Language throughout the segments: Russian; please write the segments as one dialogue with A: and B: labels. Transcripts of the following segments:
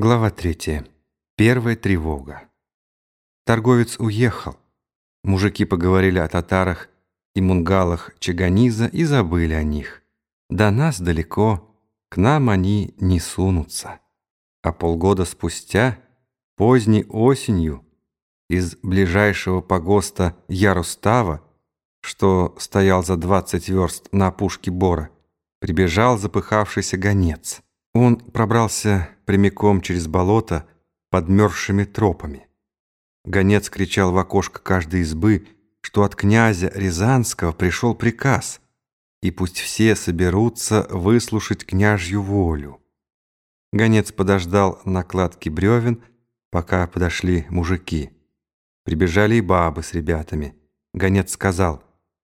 A: Глава третья. Первая тревога. Торговец уехал. Мужики поговорили о татарах и мунгалах Чаганиза и забыли о них. До нас далеко, к нам они не сунутся. А полгода спустя, поздней осенью, из ближайшего погоста Ярустава, что стоял за двадцать верст на опушке Бора, прибежал запыхавшийся гонец. Он пробрался прямиком через болото подмерзшими тропами. Гонец кричал в окошко каждой избы, что от князя Рязанского пришел приказ, и пусть все соберутся выслушать княжью волю. Гонец подождал накладки бревен, пока подошли мужики. Прибежали и бабы с ребятами. Гонец сказал,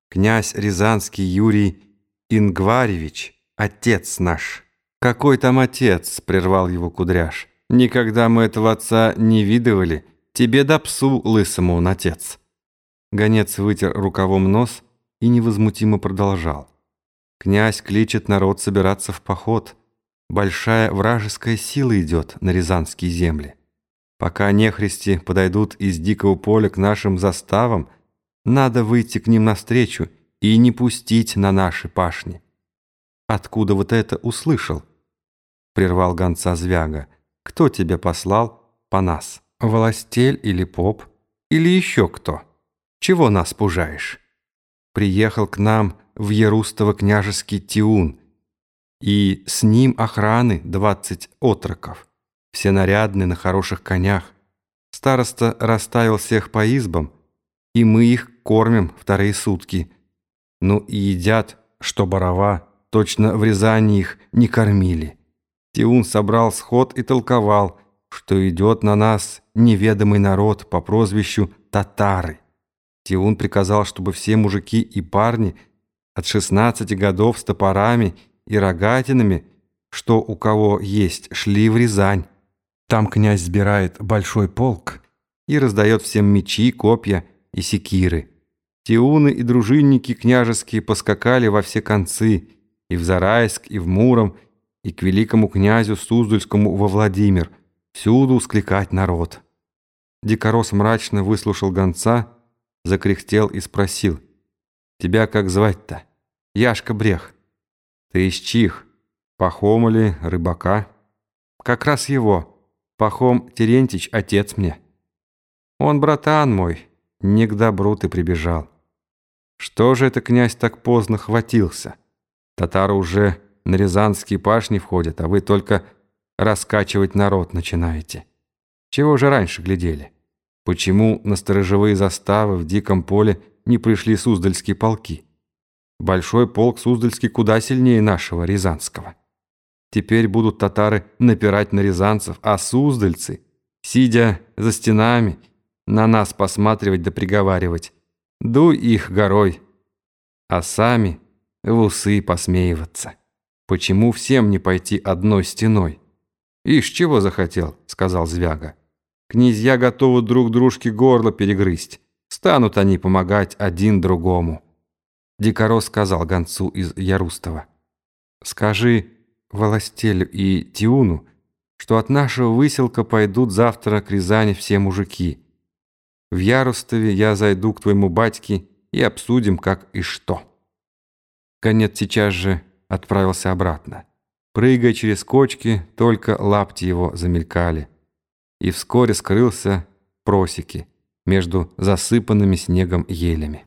A: «Князь Рязанский Юрий Ингваревич, отец наш». «Какой там отец?» — прервал его кудряш. «Никогда мы этого отца не видывали. Тебе да псу лысому он отец». Гонец вытер рукавом нос и невозмутимо продолжал. «Князь кличет народ собираться в поход. Большая вражеская сила идет на Рязанские земли. Пока нехристи подойдут из дикого поля к нашим заставам, надо выйти к ним навстречу и не пустить на наши пашни». «Откуда вот это услышал?» Прервал гонца Звяга. «Кто тебя послал по нас? Властель или поп? Или еще кто? Чего нас пужаешь?» Приехал к нам в Ярустово княжеский Тиун, и с ним охраны двадцать отроков, все нарядны на хороших конях. Староста расставил всех по избам, и мы их кормим вторые сутки. Ну и едят, что барова, точно в Рязани их не кормили». Тиун собрал сход и толковал, что идет на нас неведомый народ по прозвищу Татары. Тиун приказал, чтобы все мужики и парни от 16 годов с топорами и рогатинами, что у кого есть, шли в Рязань. Там князь сбирает большой полк и раздает всем мечи, копья и секиры. Тиуны и дружинники княжеские поскакали во все концы, и в Зарайск, и в Муром, и к великому князю Суздальскому во Владимир, всюду скликать народ. Дикорос мрачно выслушал гонца, закряхтел и спросил, «Тебя как звать-то?» «Яшка Брех». «Ты из чих? Пахома ли, рыбака?» «Как раз его. Пахом Терентич, отец мне». «Он братан мой, не к добру ты прибежал». «Что же это князь так поздно хватился? Татары уже на Рязанские пашни входят, а вы только раскачивать народ начинаете. Чего же раньше глядели? Почему на сторожевые заставы в диком поле не пришли суздальские полки? Большой полк Суздальский куда сильнее нашего, Рязанского. Теперь будут татары напирать на рязанцев, а суздальцы, сидя за стенами, на нас посматривать да приговаривать. Дуй их горой, а сами в усы посмеиваться. Почему всем не пойти одной стеной? «Ишь, чего захотел?» — сказал Звяга. «Князья готовы друг дружке горло перегрызть. Станут они помогать один другому». Дикорос сказал гонцу из Ярустова. «Скажи Волостелю и Тиуну, что от нашего выселка пойдут завтра к Рязани все мужики. В Ярустове я зайду к твоему батьке и обсудим, как и что». Конец сейчас же отправился обратно. Прыгая через кочки, только лапти его замелькали. И вскоре скрылся просеки между засыпанными снегом елями.